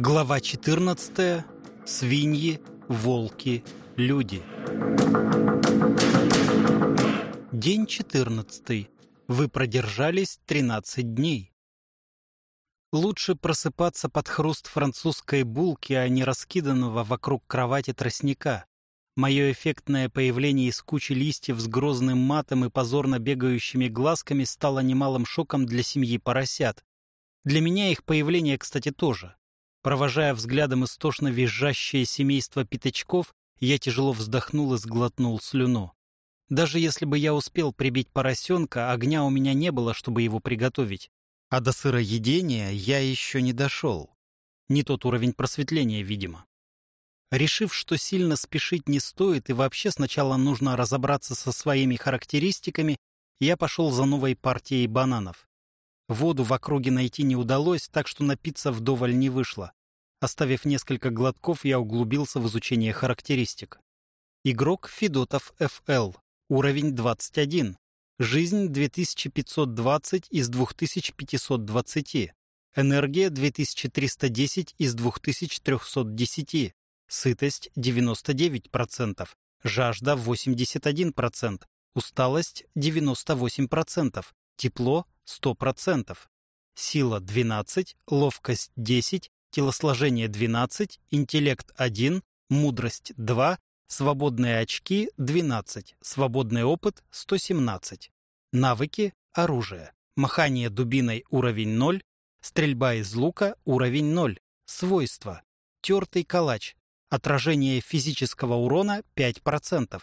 Глава 14. Свиньи, волки, люди. День 14. Вы продержались 13 дней. Лучше просыпаться под хруст французской булки, а не раскиданного вокруг кровати тростника. Мое эффектное появление из кучи листьев с грозным матом и позорно бегающими глазками стало немалым шоком для семьи поросят. Для меня их появление, кстати, тоже. Провожая взглядом истошно визжащее семейство пятачков, я тяжело вздохнул и сглотнул слюну. Даже если бы я успел прибить поросенка, огня у меня не было, чтобы его приготовить. А до сыроедения я еще не дошел. Не тот уровень просветления, видимо. Решив, что сильно спешить не стоит и вообще сначала нужно разобраться со своими характеристиками, я пошел за новой партией бананов. Воду в округе найти не удалось, так что напиться вдоволь не вышло. Оставив несколько глотков, я углубился в изучение характеристик. Игрок Федотов ФЛ. Уровень 21. Жизнь 2520 из 2520. Энергия 2310 из 2310. Сытость 99%, жажда 81%, усталость 98%, тепло 100%, сила 12, ловкость 10, телосложение 12, интеллект 1, мудрость 2, свободные очки 12, свободный опыт 117. Навыки, оружие, махание дубиной уровень 0, стрельба из лука уровень 0, свойства, тертый калач, Отражение физического урона 5%.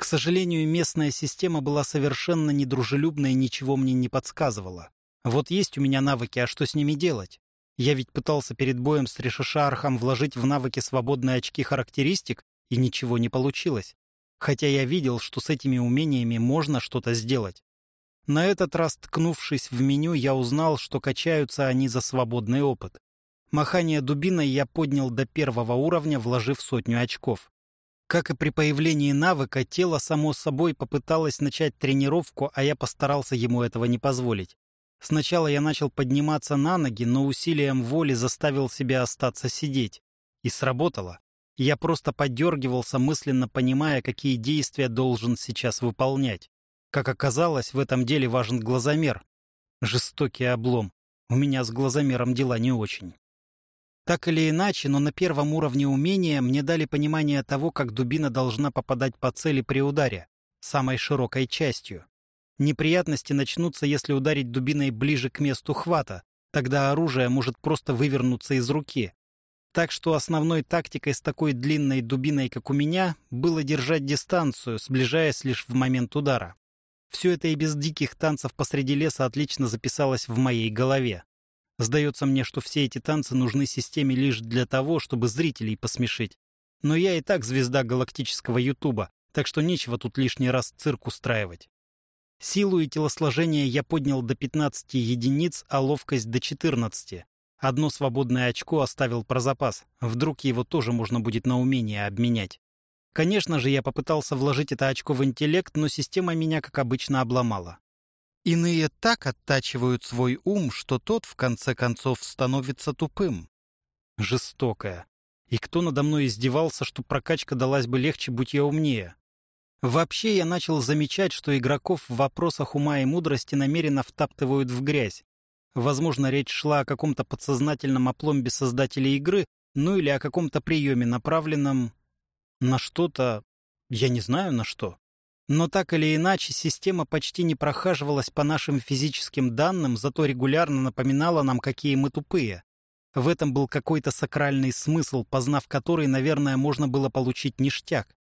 К сожалению, местная система была совершенно недружелюбна и ничего мне не подсказывала. Вот есть у меня навыки, а что с ними делать? Я ведь пытался перед боем с Решишархом вложить в навыки свободные очки характеристик, и ничего не получилось. Хотя я видел, что с этими умениями можно что-то сделать. На этот раз, ткнувшись в меню, я узнал, что качаются они за свободный опыт. Махание дубиной я поднял до первого уровня, вложив сотню очков. Как и при появлении навыка, тело само собой попыталось начать тренировку, а я постарался ему этого не позволить. Сначала я начал подниматься на ноги, но усилием воли заставил себя остаться сидеть. И сработало. Я просто подергивался, мысленно понимая, какие действия должен сейчас выполнять. Как оказалось, в этом деле важен глазомер. Жестокий облом. У меня с глазомером дела не очень. Так или иначе, но на первом уровне умения мне дали понимание того, как дубина должна попадать по цели при ударе, самой широкой частью. Неприятности начнутся, если ударить дубиной ближе к месту хвата, тогда оружие может просто вывернуться из руки. Так что основной тактикой с такой длинной дубиной, как у меня, было держать дистанцию, сближаясь лишь в момент удара. Все это и без диких танцев посреди леса отлично записалось в моей голове. Сдается мне, что все эти танцы нужны системе лишь для того, чтобы зрителей посмешить. Но я и так звезда галактического Ютуба, так что нечего тут лишний раз цирк устраивать. Силу и телосложение я поднял до 15 единиц, а ловкость до 14. Одно свободное очко оставил про запас. Вдруг его тоже можно будет на умение обменять. Конечно же, я попытался вложить это очко в интеллект, но система меня, как обычно, обломала. Иные так оттачивают свой ум, что тот, в конце концов, становится тупым. Жестокая. И кто надо мной издевался, что прокачка далась бы легче, будь я умнее? Вообще я начал замечать, что игроков в вопросах ума и мудрости намеренно втаптывают в грязь. Возможно, речь шла о каком-то подсознательном опломбе создателей игры, ну или о каком-то приеме, направленном на что-то... Я не знаю на что. Но так или иначе, система почти не прохаживалась по нашим физическим данным, зато регулярно напоминала нам, какие мы тупые. В этом был какой-то сакральный смысл, познав который, наверное, можно было получить ништяк.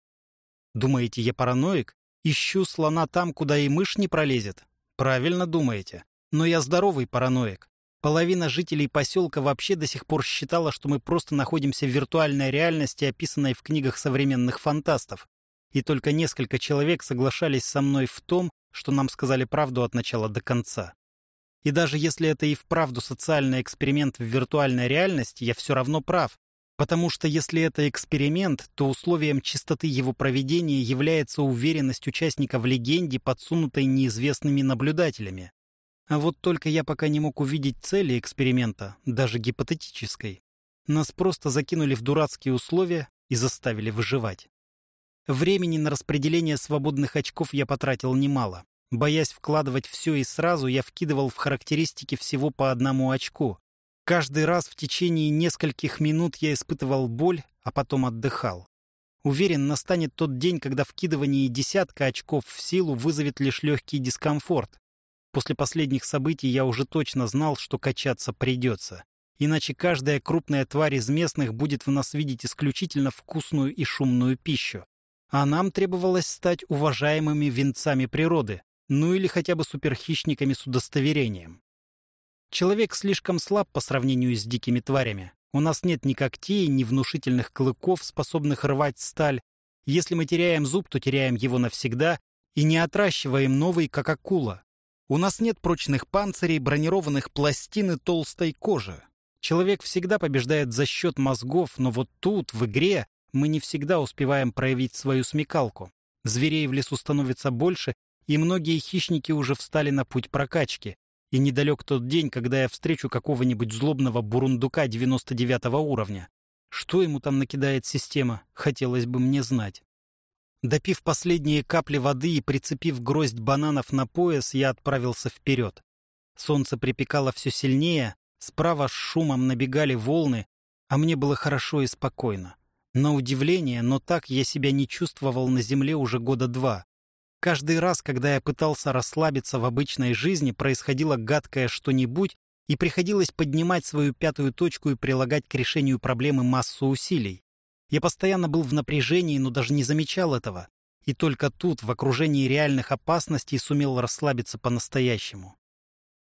Думаете, я параноик? Ищу слона там, куда и мышь не пролезет? Правильно думаете. Но я здоровый параноик. Половина жителей поселка вообще до сих пор считала, что мы просто находимся в виртуальной реальности, описанной в книгах современных фантастов и только несколько человек соглашались со мной в том, что нам сказали правду от начала до конца. И даже если это и вправду социальный эксперимент в виртуальной реальности, я все равно прав, потому что если это эксперимент, то условием чистоты его проведения является уверенность участника в легенде, подсунутой неизвестными наблюдателями. А вот только я пока не мог увидеть цели эксперимента, даже гипотетической. Нас просто закинули в дурацкие условия и заставили выживать. Времени на распределение свободных очков я потратил немало. Боясь вкладывать все и сразу, я вкидывал в характеристики всего по одному очку. Каждый раз в течение нескольких минут я испытывал боль, а потом отдыхал. Уверен, настанет тот день, когда вкидывание десятка очков в силу вызовет лишь легкий дискомфорт. После последних событий я уже точно знал, что качаться придется. Иначе каждая крупная тварь из местных будет в нас видеть исключительно вкусную и шумную пищу. А нам требовалось стать уважаемыми венцами природы, ну или хотя бы суперхищниками с удостоверением. Человек слишком слаб по сравнению с дикими тварями. У нас нет ни когтей, ни внушительных клыков, способных рвать сталь. Если мы теряем зуб, то теряем его навсегда и не отращиваем новый, как акула. У нас нет прочных панцирей, бронированных пластин и толстой кожи. Человек всегда побеждает за счет мозгов, но вот тут, в игре, мы не всегда успеваем проявить свою смекалку. Зверей в лесу становится больше, и многие хищники уже встали на путь прокачки. И недалек тот день, когда я встречу какого-нибудь злобного бурундука 99 уровня. Что ему там накидает система, хотелось бы мне знать. Допив последние капли воды и прицепив гроздь бананов на пояс, я отправился вперед. Солнце припекало все сильнее, справа с шумом набегали волны, а мне было хорошо и спокойно. На удивление, но так я себя не чувствовал на земле уже года два. Каждый раз, когда я пытался расслабиться в обычной жизни, происходило гадкое что-нибудь, и приходилось поднимать свою пятую точку и прилагать к решению проблемы массу усилий. Я постоянно был в напряжении, но даже не замечал этого. И только тут, в окружении реальных опасностей, сумел расслабиться по-настоящему.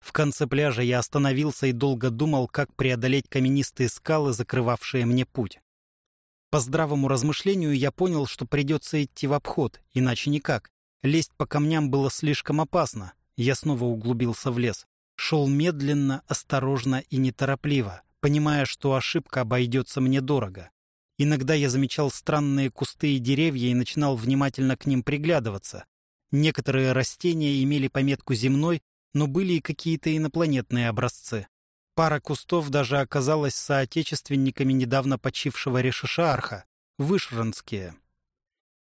В конце пляжа я остановился и долго думал, как преодолеть каменистые скалы, закрывавшие мне путь. По здравому размышлению я понял, что придется идти в обход, иначе никак. Лезть по камням было слишком опасно. Я снова углубился в лес. Шел медленно, осторожно и неторопливо, понимая, что ошибка обойдется мне дорого. Иногда я замечал странные кусты и деревья и начинал внимательно к ним приглядываться. Некоторые растения имели пометку «земной», но были и какие-то инопланетные образцы. Пара кустов даже оказалась соотечественниками недавно почившего Решишаарха, вышранские.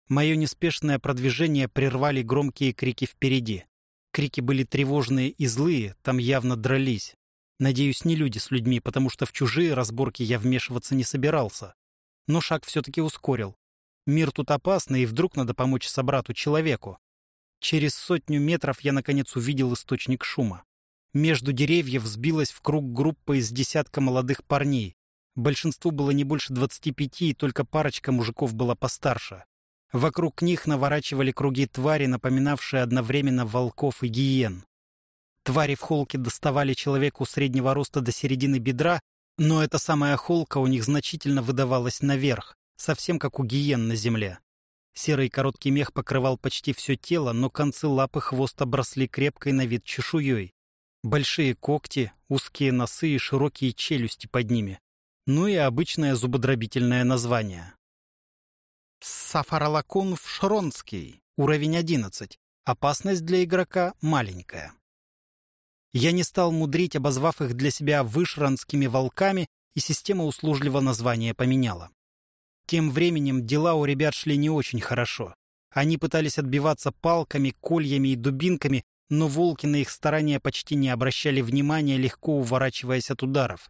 Мое неспешное продвижение прервали громкие крики впереди. Крики были тревожные и злые, там явно дрались. Надеюсь, не люди с людьми, потому что в чужие разборки я вмешиваться не собирался. Но шаг все-таки ускорил. Мир тут опасный, и вдруг надо помочь собрату-человеку. Через сотню метров я, наконец, увидел источник шума. Между деревьев сбилась в круг группа из десятка молодых парней. Большинству было не больше двадцати пяти, и только парочка мужиков была постарше. Вокруг них наворачивали круги твари, напоминавшие одновременно волков и гиен. Твари в холке доставали человеку среднего роста до середины бедра, но эта самая холка у них значительно выдавалась наверх, совсем как у гиен на земле. Серый короткий мех покрывал почти все тело, но концы лап и хвост обросли крепкой на вид чешуей. Большие когти, узкие носы и широкие челюсти под ними. Ну и обычное зубодробительное название. Сафаралакун Шронский, уровень 11. Опасность для игрока маленькая. Я не стал мудрить, обозвав их для себя вышранскими волками, и система услужливо название поменяла. Тем временем дела у ребят шли не очень хорошо. Они пытались отбиваться палками, кольями и дубинками, но волки на их старания почти не обращали внимания, легко уворачиваясь от ударов.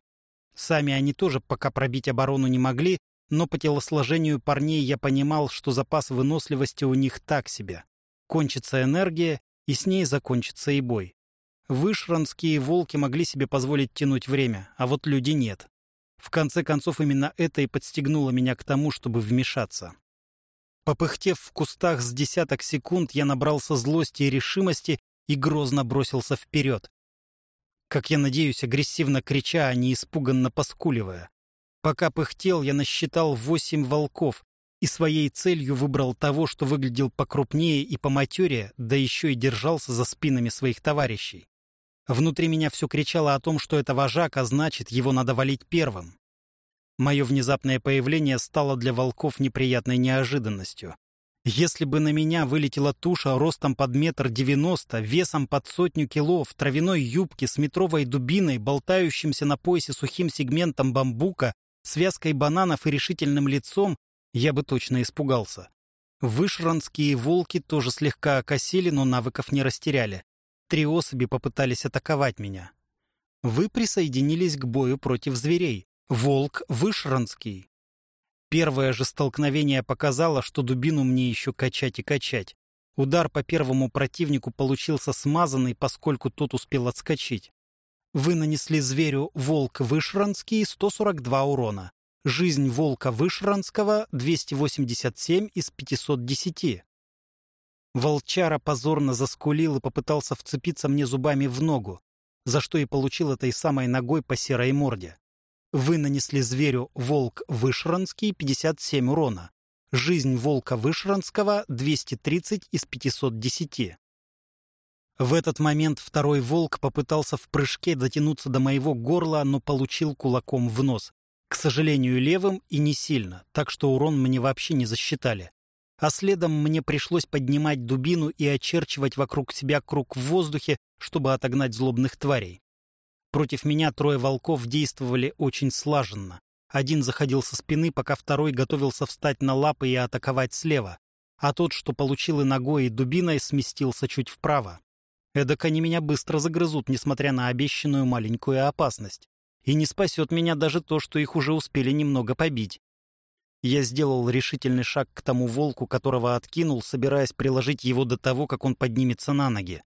Сами они тоже пока пробить оборону не могли, но по телосложению парней я понимал, что запас выносливости у них так себе. Кончится энергия, и с ней закончится и бой. Вышранские волки могли себе позволить тянуть время, а вот люди нет. В конце концов, именно это и подстегнуло меня к тому, чтобы вмешаться. Попыхтев в кустах с десяток секунд, я набрался злости и решимости и грозно бросился вперед. Как я надеюсь, агрессивно крича, а не испуганно поскуливая. Пока пыхтел, я насчитал восемь волков и своей целью выбрал того, что выглядел покрупнее и поматерее, да еще и держался за спинами своих товарищей. Внутри меня все кричало о том, что это вожак, а значит, его надо валить первым. Мое внезапное появление стало для волков неприятной неожиданностью. Если бы на меня вылетела туша ростом под метр девяносто, весом под сотню кило, в травяной юбке с метровой дубиной, болтающимся на поясе сухим сегментом бамбука, связкой бананов и решительным лицом, я бы точно испугался. Вышранские волки тоже слегка окосили, но навыков не растеряли. Три особи попытались атаковать меня. Вы присоединились к бою против зверей. Волк Вышранский. Первое же столкновение показало, что дубину мне еще качать и качать. Удар по первому противнику получился смазанный, поскольку тот успел отскочить. Вы нанесли зверю волк Вышранский 142 урона. Жизнь волка Вышранского 287 из 510. Волчара позорно заскулил и попытался вцепиться мне зубами в ногу, за что и получил этой самой ногой по серой морде. Вы нанесли зверю волк Вышранский 57 урона. Жизнь волка Вышранского 230 из 510. В этот момент второй волк попытался в прыжке дотянуться до моего горла, но получил кулаком в нос. К сожалению, левым и не сильно, так что урон мне вообще не засчитали. А следом мне пришлось поднимать дубину и очерчивать вокруг себя круг в воздухе, чтобы отогнать злобных тварей. Против меня трое волков действовали очень слаженно. Один заходил со спины, пока второй готовился встать на лапы и атаковать слева, а тот, что получил и ногой, и дубиной, сместился чуть вправо. Эдак они меня быстро загрызут, несмотря на обещанную маленькую опасность. И не спасет меня даже то, что их уже успели немного побить. Я сделал решительный шаг к тому волку, которого откинул, собираясь приложить его до того, как он поднимется на ноги.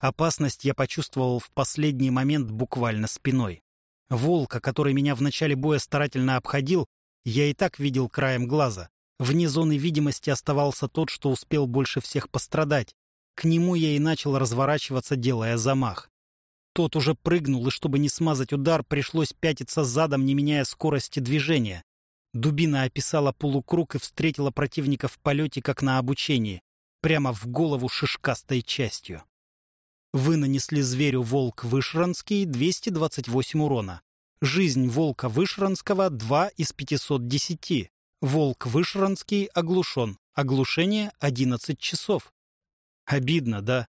Опасность я почувствовал в последний момент буквально спиной. Волка, который меня в начале боя старательно обходил, я и так видел краем глаза. Вне зоны видимости оставался тот, что успел больше всех пострадать. К нему я и начал разворачиваться, делая замах. Тот уже прыгнул, и чтобы не смазать удар, пришлось пятиться задом, не меняя скорости движения. Дубина описала полукруг и встретила противника в полете, как на обучении, прямо в голову шишкастой частью. Вы нанесли зверю волк Вышранский 228 урона. Жизнь волка Вышранского 2 из 510. Волк Вышранский оглушен. Оглушение 11 часов. Обидно, да?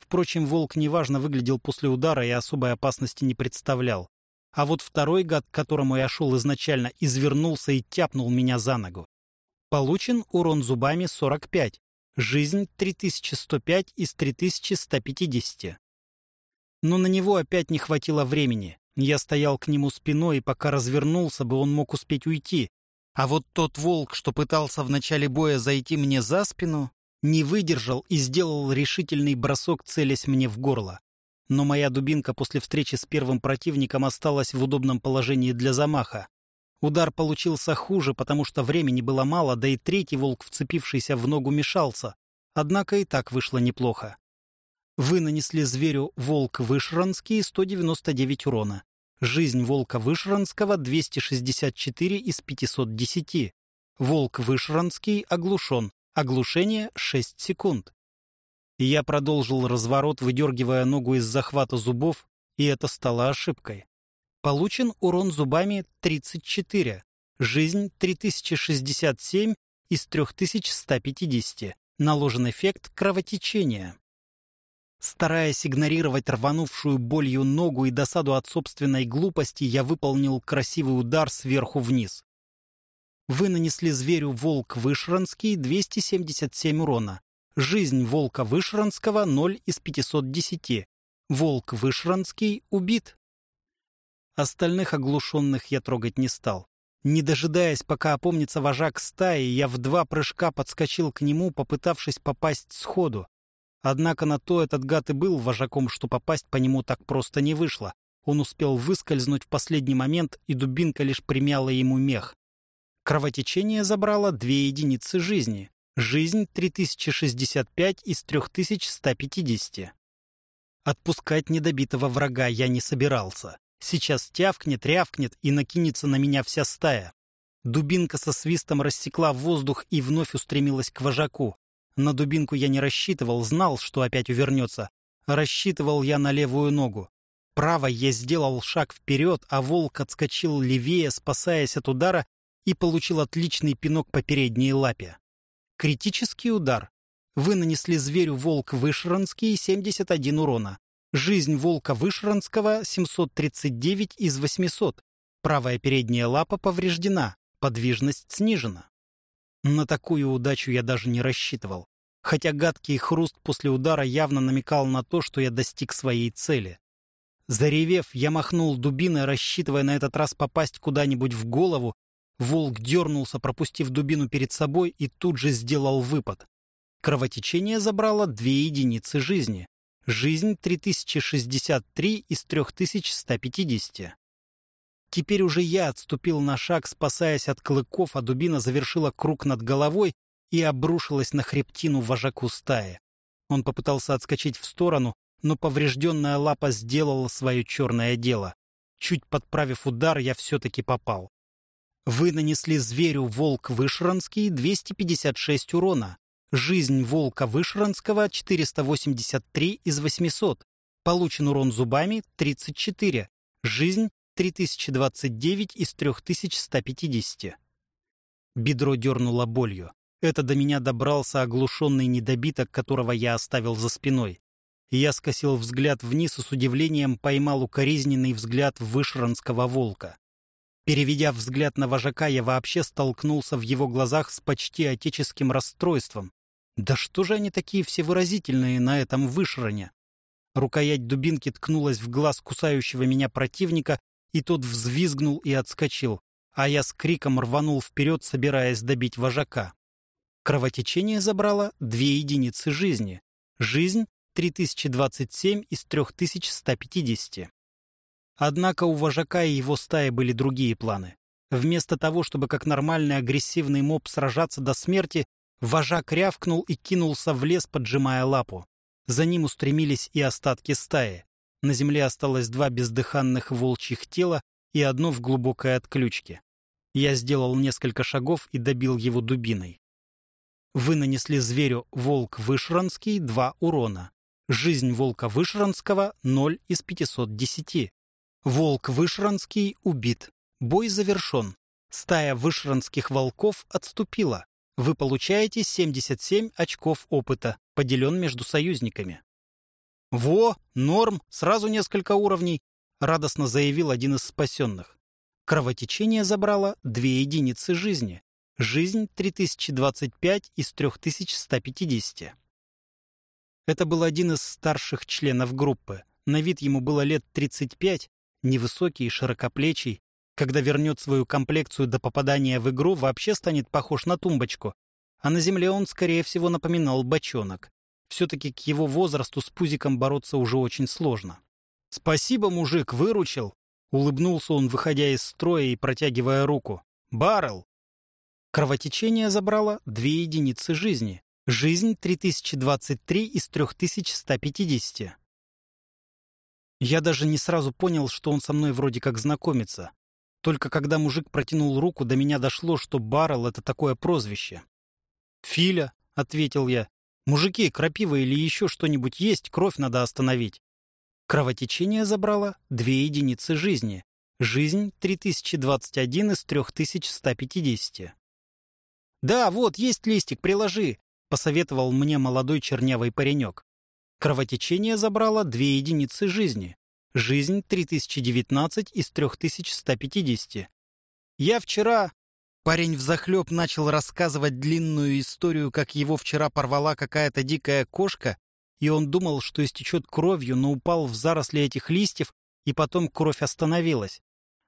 Впрочем, волк неважно выглядел после удара и особой опасности не представлял. А вот второй гад, к которому я шел изначально, извернулся и тяпнул меня за ногу. Получен урон зубами 45. Жизнь 3105 из 3150. Но на него опять не хватило времени. Я стоял к нему спиной, и пока развернулся бы, он мог успеть уйти. А вот тот волк, что пытался в начале боя зайти мне за спину, не выдержал и сделал решительный бросок, целясь мне в горло. Но моя дубинка после встречи с первым противником осталась в удобном положении для замаха. Удар получился хуже, потому что времени было мало, да и третий волк, вцепившийся в ногу, мешался. Однако и так вышло неплохо. Вы нанесли зверю волк Вышранский 199 урона. Жизнь волка Вышранского 264 из 510. Волк Вышранский оглушен. Оглушение 6 секунд. Я продолжил разворот, выдергивая ногу из захвата зубов, и это стало ошибкой. Получен урон зубами 34. Жизнь 3067 из 3150. Наложен эффект кровотечения. Стараясь игнорировать рванувшую болью ногу и досаду от собственной глупости, я выполнил красивый удар сверху вниз. Вы нанесли зверю волк Вышранский 277 урона. Жизнь волка Вышранского 0 из 510. Волк Вышранский убит. Остальных оглушенных я трогать не стал. Не дожидаясь, пока опомнится вожак стаи, я в два прыжка подскочил к нему, попытавшись попасть сходу. Однако на то этот гад и был вожаком, что попасть по нему так просто не вышло. Он успел выскользнуть в последний момент, и дубинка лишь примяла ему мех. Кровотечение забрало две единицы жизни. Жизнь 3065 из 3150. Отпускать недобитого врага я не собирался. Сейчас тявкнет, рявкнет и накинется на меня вся стая. Дубинка со свистом рассекла воздух и вновь устремилась к вожаку. На дубинку я не рассчитывал, знал, что опять увернется. Рассчитывал я на левую ногу. Правой я сделал шаг вперед, а волк отскочил левее, спасаясь от удара и получил отличный пинок по передней лапе. Критический удар. Вы нанесли зверю волк Вышранский 71 урона. Жизнь волка Вышранского 739 из 800. Правая передняя лапа повреждена, подвижность снижена. На такую удачу я даже не рассчитывал. Хотя гадкий хруст после удара явно намекал на то, что я достиг своей цели. Заревев, я махнул дубиной, рассчитывая на этот раз попасть куда-нибудь в голову. Волк дернулся, пропустив дубину перед собой, и тут же сделал выпад. Кровотечение забрало две единицы жизни. Жизнь 3063 из 3150. Теперь уже я отступил на шаг, спасаясь от клыков, а дубина завершила круг над головой и обрушилась на хребтину вожаку стаи. Он попытался отскочить в сторону, но поврежденная лапа сделала свое черное дело. Чуть подправив удар, я все-таки попал. Вы нанесли зверю волк Вышранский 256 урона. Жизнь волка Вышранского 483 из 800. Получен урон зубами 34. Жизнь 3029 из 3150. Бедро дернуло болью. Это до меня добрался оглушенный недобиток, которого я оставил за спиной. Я скосил взгляд вниз и с удивлением поймал укоризненный взгляд вышранского волка. Переведя взгляд на вожака, я вообще столкнулся в его глазах с почти отеческим расстройством. Да что же они такие всевыразительные на этом вышране? Рукоять дубинки ткнулась в глаз кусающего меня противника, и тот взвизгнул и отскочил, а я с криком рванул вперед, собираясь добить вожака. Кровотечение забрало две единицы жизни. Жизнь 3027 из 3150. Однако у вожака и его стаи были другие планы. Вместо того, чтобы как нормальный агрессивный моб сражаться до смерти, вожак рявкнул и кинулся в лес, поджимая лапу. За ним устремились и остатки стаи. На земле осталось два бездыханных волчьих тела и одно в глубокой отключке. Я сделал несколько шагов и добил его дубиной. Вы нанесли зверю волк Вышранский два урона. Жизнь волка Вышранского 0 из 510. Волк Вышранский убит. Бой завершен. Стая вышранских волков отступила. Вы получаете 77 очков опыта, поделен между союзниками. «Во, норм, сразу несколько уровней», — радостно заявил один из спасенных. Кровотечение забрало две единицы жизни. Жизнь 3025 из 3150. Это был один из старших членов группы. На вид ему было лет 35, невысокий широкоплечий. Когда вернет свою комплекцию до попадания в игру, вообще станет похож на тумбочку. А на земле он, скорее всего, напоминал бочонок. Все-таки к его возрасту с пузиком бороться уже очень сложно. «Спасибо, мужик, выручил!» Улыбнулся он, выходя из строя и протягивая руку. «Баррел!» Кровотечение забрало две единицы жизни. Жизнь 3023 из 3150. Я даже не сразу понял, что он со мной вроде как знакомится. Только когда мужик протянул руку, до меня дошло, что Баррел — это такое прозвище. «Филя», — ответил я. «Мужики, крапива или еще что-нибудь есть, кровь надо остановить». Кровотечение забрало две единицы жизни. Жизнь 3021 из 3150. «Да, вот, есть листик, приложи», посоветовал мне молодой чернявый паренек. Кровотечение забрало две единицы жизни. Жизнь 3019 из 3150. Я вчера... Парень взахлеб начал рассказывать длинную историю, как его вчера порвала какая-то дикая кошка, и он думал, что истечет кровью, но упал в заросли этих листьев, и потом кровь остановилась.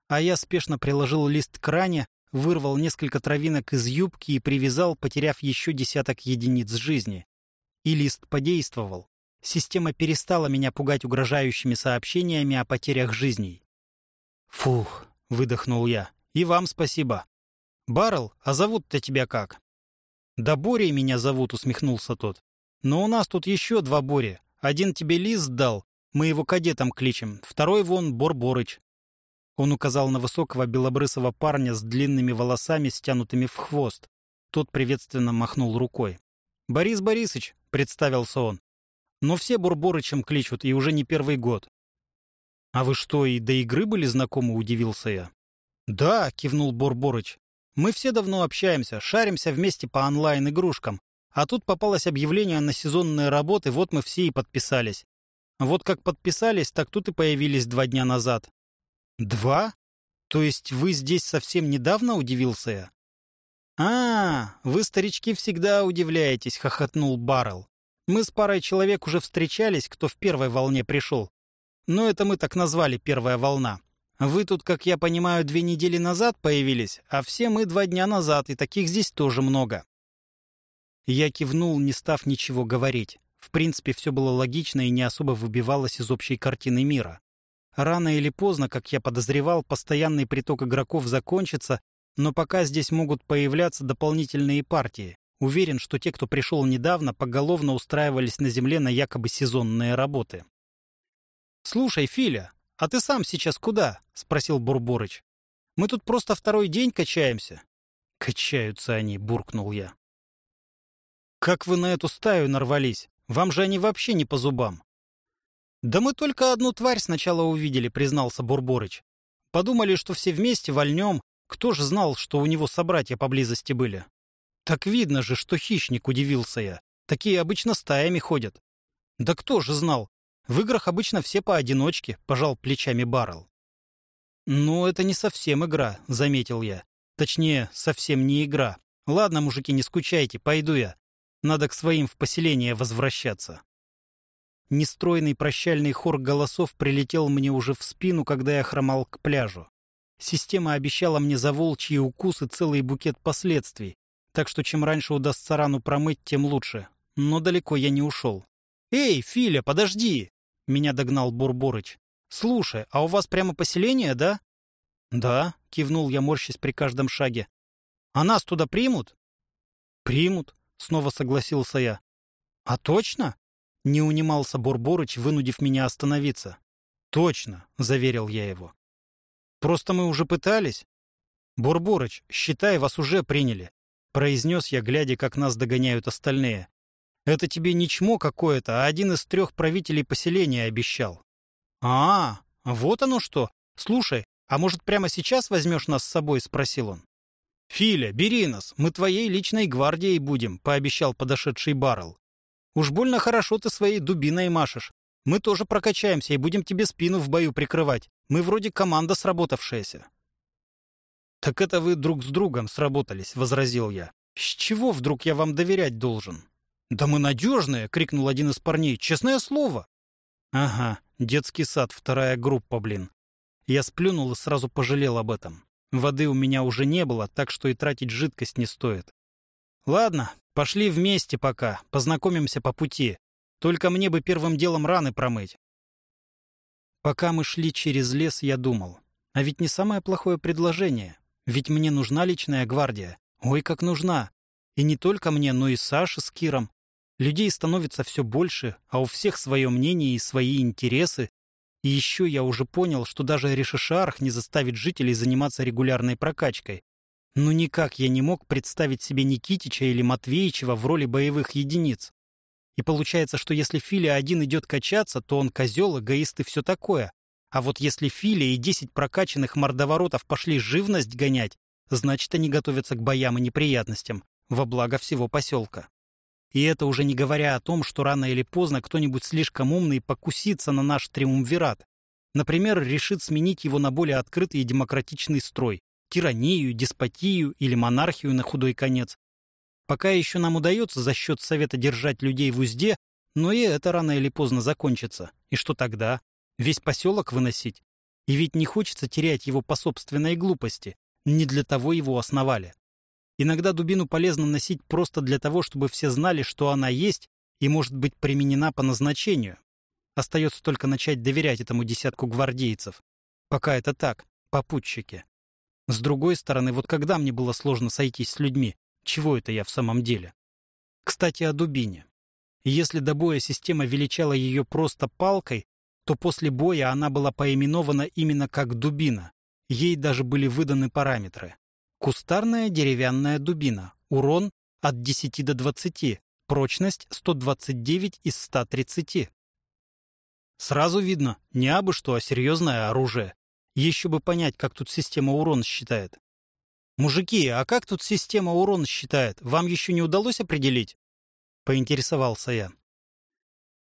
А я спешно приложил лист к ране, вырвал несколько травинок из юбки и привязал, потеряв еще десяток единиц жизни. И лист подействовал. Система перестала меня пугать угрожающими сообщениями о потерях жизней. «Фух», — выдохнул я, — «и вам спасибо». «Баррел, а зовут-то тебя как?» «Да Борей меня зовут», — усмехнулся тот. «Но у нас тут еще два Бори. Один тебе лист дал, мы его кадетом кличем, второй вон Борборыч. Он указал на высокого белобрысого парня с длинными волосами, стянутыми в хвост. Тот приветственно махнул рукой. «Борис Борисыч», — представился он. «Но все Бурборычем кличут, и уже не первый год». «А вы что, и до игры были знакомы?» — удивился я. «Да», — кивнул Бурборыч. «Мы все давно общаемся, шаримся вместе по онлайн-игрушкам. А тут попалось объявление на сезонные работы, вот мы все и подписались. Вот как подписались, так тут и появились два дня назад. Два? То есть вы здесь совсем недавно, удивился я? «А, вы, старички, всегда удивляетесь», — хохотнул Баррелл. «Мы с парой человек уже встречались, кто в первой волне пришел. Но это мы так назвали первая волна. Вы тут, как я понимаю, две недели назад появились, а все мы два дня назад, и таких здесь тоже много». Я кивнул, не став ничего говорить. В принципе, все было логично и не особо выбивалось из общей картины мира. Рано или поздно, как я подозревал, постоянный приток игроков закончится, но пока здесь могут появляться дополнительные партии. Уверен, что те, кто пришел недавно, поголовно устраивались на земле на якобы сезонные работы. «Слушай, Филя, а ты сам сейчас куда?» — спросил Бурборыч. «Мы тут просто второй день качаемся». «Качаются они», — буркнул я. «Как вы на эту стаю нарвались? Вам же они вообще не по зубам». «Да мы только одну тварь сначала увидели», — признался Бурборыч. «Подумали, что все вместе вольнем. Кто же знал, что у него собратья поблизости были?» «Так видно же, что хищник», — удивился я. «Такие обычно стаями ходят». «Да кто же знал? В играх обычно все поодиночке», — пожал плечами Баррел. «Ну, это не совсем игра», — заметил я. Точнее, совсем не игра. Ладно, мужики, не скучайте, пойду я. Надо к своим в поселение возвращаться. Нестройный прощальный хор голосов прилетел мне уже в спину, когда я хромал к пляжу. Система обещала мне за волчьи укусы целый букет последствий, так что чем раньше удастся рану промыть, тем лучше. Но далеко я не ушел. «Эй, Филя, подожди!» — меня догнал Бурборыч. «Слушай, а у вас прямо поселение, да?» «Да», — кивнул я, морщась при каждом шаге. «А нас туда примут?» «Примут», снова согласился я. А точно? Не унимался Бурборыч, вынудив меня остановиться. Точно, заверил я его. Просто мы уже пытались. Бурборыч, считай, вас уже приняли, произнес я, глядя, как нас догоняют остальные. Это тебе не чмо какое-то, а один из трех правителей поселения обещал. А, вот оно что. Слушай, а может, прямо сейчас возьмешь нас с собой? спросил он. «Филя, бери нас, мы твоей личной гвардией будем», — пообещал подошедший Баррел. «Уж больно хорошо ты своей дубиной машешь. Мы тоже прокачаемся и будем тебе спину в бою прикрывать. Мы вроде команда сработавшаяся». «Так это вы друг с другом сработались», — возразил я. «С чего вдруг я вам доверять должен?» «Да мы надежные!» — крикнул один из парней. «Честное слово!» «Ага, детский сад, вторая группа, блин». Я сплюнул и сразу пожалел об этом. Воды у меня уже не было, так что и тратить жидкость не стоит. Ладно, пошли вместе пока, познакомимся по пути. Только мне бы первым делом раны промыть. Пока мы шли через лес, я думал. А ведь не самое плохое предложение. Ведь мне нужна личная гвардия. Ой, как нужна. И не только мне, но и Саше с Киром. Людей становится все больше, а у всех свое мнение и свои интересы, и еще я уже понял, что даже Решишарх не заставит жителей заниматься регулярной прокачкой. Но никак я не мог представить себе Никитича или Матвеичева в роли боевых единиц. И получается, что если Филя один идет качаться, то он козел, эгоист и все такое. А вот если Филя и десять прокачанных мордоворотов пошли живность гонять, значит, они готовятся к боям и неприятностям, во благо всего поселка. И это уже не говоря о том, что рано или поздно кто-нибудь слишком умный покусится на наш триумвират. Например, решит сменить его на более открытый и демократичный строй. Тиранию, деспотию или монархию на худой конец. Пока еще нам удается за счет совета держать людей в узде, но и это рано или поздно закончится. И что тогда? Весь поселок выносить? И ведь не хочется терять его по собственной глупости. Не для того его основали. Иногда дубину полезно носить просто для того, чтобы все знали, что она есть и может быть применена по назначению. Остается только начать доверять этому десятку гвардейцев. Пока это так, попутчики. С другой стороны, вот когда мне было сложно сойтись с людьми, чего это я в самом деле? Кстати, о дубине. Если до боя система величала ее просто палкой, то после боя она была поименована именно как дубина. Ей даже были выданы параметры. Кустарная деревянная дубина. Урон от 10 до 20. Прочность 129 из 130. Сразу видно, не абы что, а серьезное оружие. Еще бы понять, как тут система урон считает. Мужики, а как тут система урон считает? Вам еще не удалось определить? — поинтересовался я.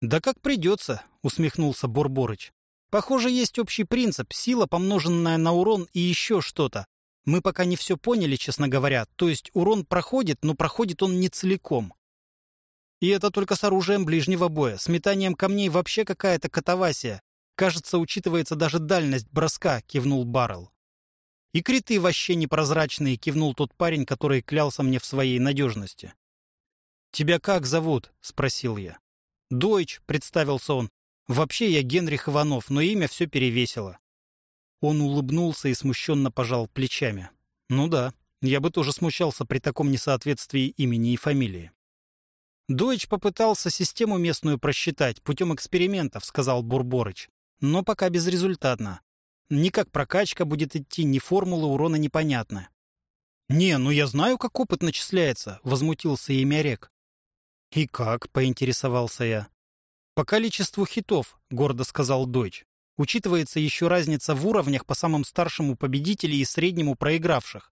«Да как придется», — усмехнулся Борборыч. «Похоже, есть общий принцип — сила, помноженная на урон и еще что-то. Мы пока не все поняли, честно говоря. То есть урон проходит, но проходит он не целиком. И это только с оружием ближнего боя. С метанием камней вообще какая-то катавасия. Кажется, учитывается даже дальность броска», — кивнул Баррелл. «И криты вообще непрозрачные», — кивнул тот парень, который клялся мне в своей надежности. «Тебя как зовут?» — спросил я. «Дойч», — представился он. «Вообще я Генрих Иванов, но имя все перевесило». Он улыбнулся и смущенно пожал плечами. «Ну да, я бы тоже смущался при таком несоответствии имени и фамилии». «Дойч попытался систему местную просчитать путем экспериментов», — сказал Бурборыч. «Но пока безрезультатно. Ни как прокачка будет идти, ни формула урона непонятны». «Не, ну я знаю, как опыт начисляется», — возмутился Имярек. «И как?» — поинтересовался я. «По количеству хитов», — гордо сказал Дойч. «Учитывается еще разница в уровнях по самым старшему победителей и среднему проигравших.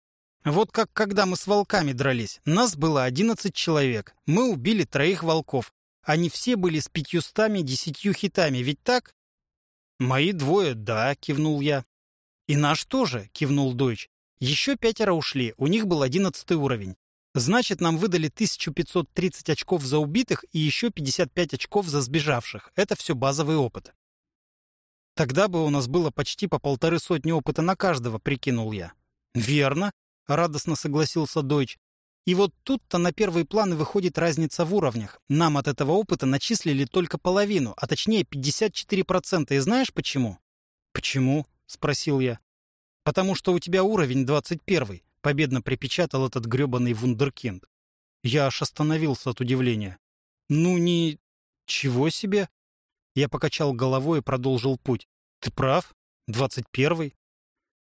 Вот как когда мы с волками дрались. Нас было одиннадцать человек. Мы убили троих волков. Они все были с пятьюстами десятью хитами, ведь так?» «Мои двое, да», — кивнул я. «И наш тоже», — кивнул Дойч. «Еще пятеро ушли, у них был одиннадцатый уровень. Значит, нам выдали 1530 очков за убитых и еще 55 очков за сбежавших. Это все базовый опыт. Тогда бы у нас было почти по полторы сотни опыта на каждого, прикинул я. Верно, радостно согласился Дойч. И вот тут-то на первый план выходит разница в уровнях. Нам от этого опыта начислили только половину, а точнее 54%. И знаешь почему? Почему? Спросил я. Потому что у тебя уровень 21 победно припечатал этот грёбаный вундеркинд. Я аж остановился от удивления. «Ну, не... чего себе?» Я покачал головой и продолжил путь. «Ты прав. Двадцать первый».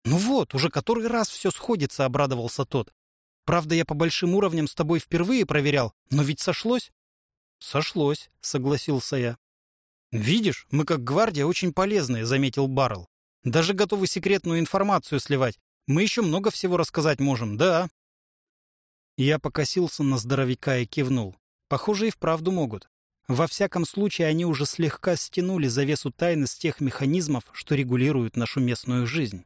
«Ну вот, уже который раз все сходится», — обрадовался тот. «Правда, я по большим уровням с тобой впервые проверял, но ведь сошлось?» «Сошлось», — согласился я. «Видишь, мы как гвардия очень полезные», — заметил Баррелл. «Даже готовы секретную информацию сливать. Мы еще много всего рассказать можем, да?» Я покосился на здоровяка и кивнул. Похоже, и вправду могут. Во всяком случае, они уже слегка стянули завесу тайны с тех механизмов, что регулируют нашу местную жизнь.